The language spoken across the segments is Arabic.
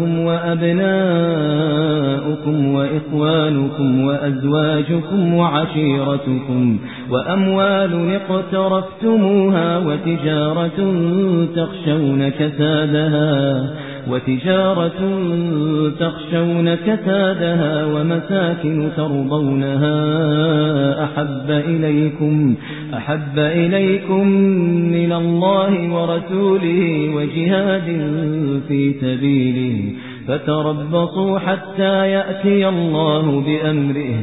وأبناؤكم وإخوانكم وأزواجكم وعشيرتكم وأموال اقترفتموها وتجارة تخشون كسادها وتجارة تخشون كسادها ومساكن ترضونها أحب إليكم أحب إليكم الله ورسوله وجهاد في سبيله فتربصوا حتى يأتي الله بأمره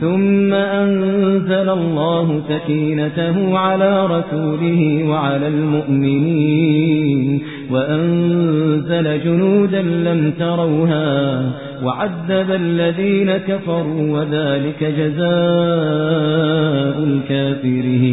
ثم أنزل الله سكينته على رسوله وعلى المؤمنين وأنزل جنودا لم تروها وعذب الذين كفروا وذلك جزاء الكافرين